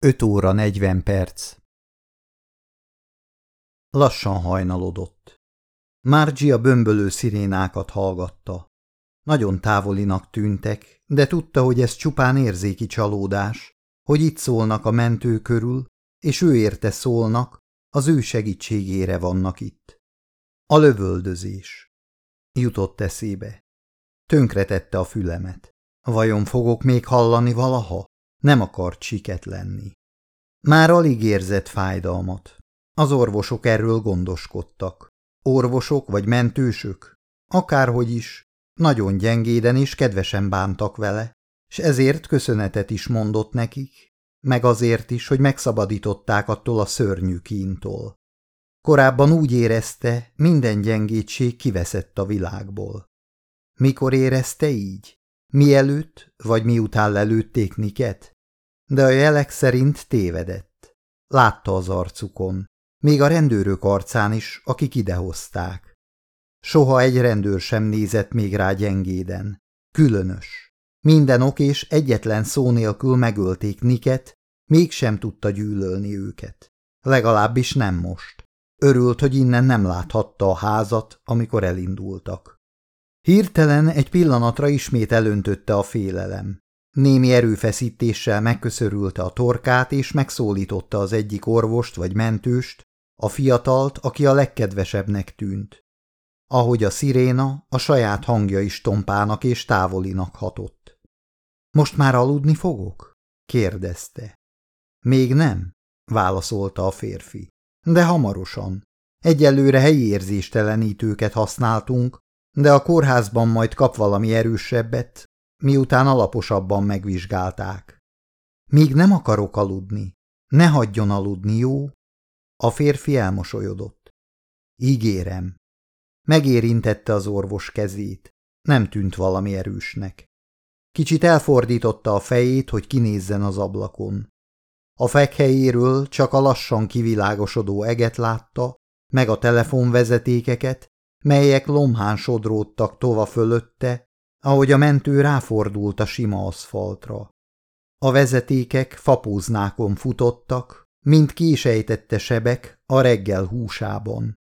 5 óra 40 perc. Lassan hajnalodott. Márgyi a bömbölő szirénákat hallgatta. Nagyon távolinak tűntek, de tudta, hogy ez csupán érzéki csalódás, hogy itt szólnak a mentő körül, és ő érte szólnak, az ő segítségére vannak itt. A lövöldözés. Jutott eszébe. Tönkretette a fülemet. Vajon fogok még hallani valaha? Nem akart siket lenni. Már alig érzett fájdalmat. Az orvosok erről gondoskodtak. Orvosok vagy mentősök? Akárhogy is, nagyon gyengéden és kedvesen bántak vele, és ezért köszönetet is mondott nekik, meg azért is, hogy megszabadították attól a szörnyű kíntól. Korábban úgy érezte, minden gyengétség kiveszett a világból. Mikor érezte így? Mielőtt vagy miután lelőtték Niket? De a jelek szerint tévedett. Látta az arcukon, még a rendőrök arcán is, akik idehozták. Soha egy rendőr sem nézett még rá gyengéden. Különös. Minden ok és egyetlen szó nélkül megölték Niket, mégsem tudta gyűlölni őket. Legalábbis nem most. Örült, hogy innen nem láthatta a házat, amikor elindultak. Hirtelen egy pillanatra ismét elöntötte a félelem. Némi erőfeszítéssel megköszörülte a torkát, és megszólította az egyik orvost vagy mentőst, a fiatalt, aki a legkedvesebbnek tűnt. Ahogy a sziréna, a saját hangja is tompának és távolinak hatott. Most már aludni fogok? kérdezte. Még nem, válaszolta a férfi. De hamarosan. Egyelőre helyi érzéstelenítőket használtunk, de a kórházban majd kap valami erősebbet, miután alaposabban megvizsgálták. Míg nem akarok aludni. Ne hagyjon aludni, jó? A férfi elmosolyodott. Ígérem. Megérintette az orvos kezét. Nem tűnt valami erősnek. Kicsit elfordította a fejét, hogy kinézzen az ablakon. A fekhelyéről csak a lassan kivilágosodó eget látta, meg a telefonvezetékeket, melyek lomhán sodródtak tova fölötte, ahogy a mentő ráfordult a sima aszfaltra. A vezetékek fapóznákon futottak, mint késejtette sebek a reggel húsában.